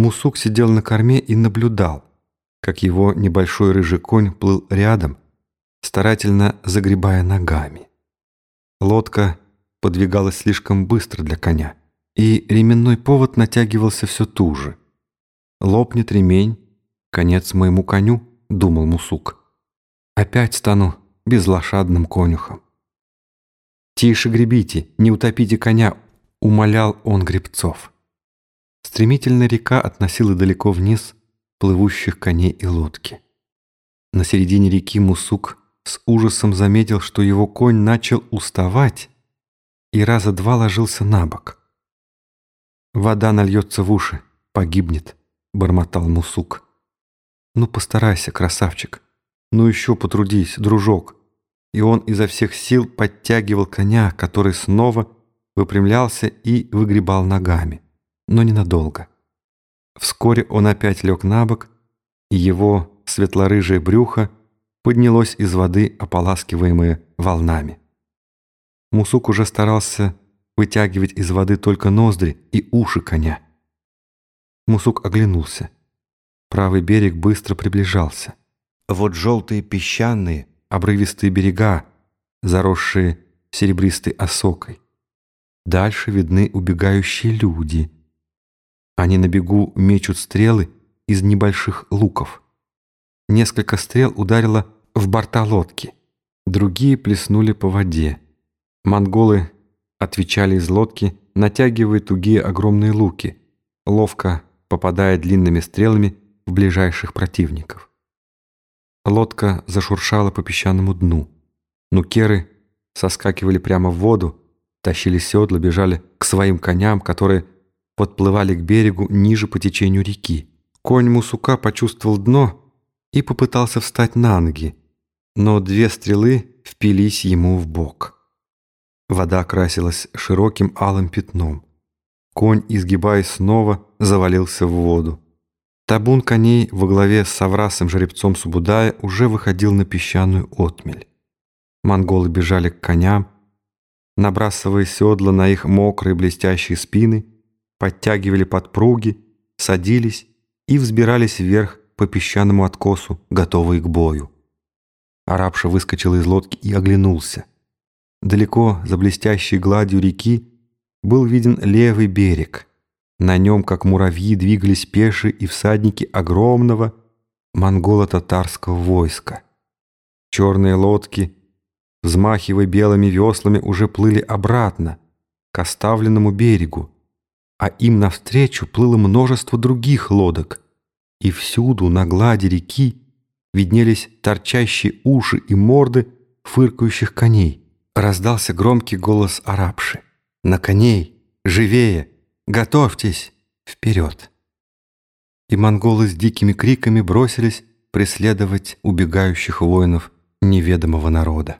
Мусук сидел на корме и наблюдал, как его небольшой рыжий конь плыл рядом, старательно загребая ногами. Лодка подвигалась слишком быстро для коня, и ременной повод натягивался все туже. «Лопнет ремень, конец моему коню», — думал Мусук. «Опять стану безлошадным конюхом». «Тише гребите, не утопите коня», — умолял он гребцов. Стремительная река относила далеко вниз плывущих коней и лодки. На середине реки Мусук с ужасом заметил, что его конь начал уставать и раза два ложился на бок. «Вода нальется в уши, погибнет», — бормотал Мусук. «Ну, постарайся, красавчик. Ну, еще потрудись, дружок». И он изо всех сил подтягивал коня, который снова выпрямлялся и выгребал ногами но ненадолго. Вскоре он опять лег на бок, и его светлорыжее брюхо поднялось из воды, ополаскиваемое волнами. Мусук уже старался вытягивать из воды только ноздри и уши коня. Мусук оглянулся. Правый берег быстро приближался. Вот желтые песчаные, обрывистые берега, заросшие серебристой осокой. Дальше видны убегающие люди — они на бегу мечут стрелы из небольших луков. Несколько стрел ударило в борта лодки, другие плеснули по воде. Монголы отвечали из лодки, натягивая тугие огромные луки, ловко попадая длинными стрелами в ближайших противников. Лодка зашуршала по песчаному дну. Нукеры соскакивали прямо в воду, тащили седла, бежали к своим коням, которые подплывали к берегу ниже по течению реки. Конь Мусука почувствовал дно и попытался встать на ноги, но две стрелы впились ему в бок. Вода окрасилась широким алым пятном. Конь, изгибаясь снова, завалился в воду. Табун коней во главе с соврасым жеребцом Субудая уже выходил на песчаную отмель. Монголы бежали к коням, набрасывая седла на их мокрые блестящие спины подтягивали подпруги, садились и взбирались вверх по песчаному откосу, готовые к бою. Арабша выскочил из лодки и оглянулся. Далеко за блестящей гладью реки был виден левый берег. На нем, как муравьи, двигались пешие и всадники огромного монголо-татарского войска. Черные лодки, взмахивая белыми веслами, уже плыли обратно, к оставленному берегу, а им навстречу плыло множество других лодок, и всюду на глади реки виднелись торчащие уши и морды фыркающих коней. Раздался громкий голос арабши. «На коней! Живее! Готовьтесь! Вперед!» И монголы с дикими криками бросились преследовать убегающих воинов неведомого народа.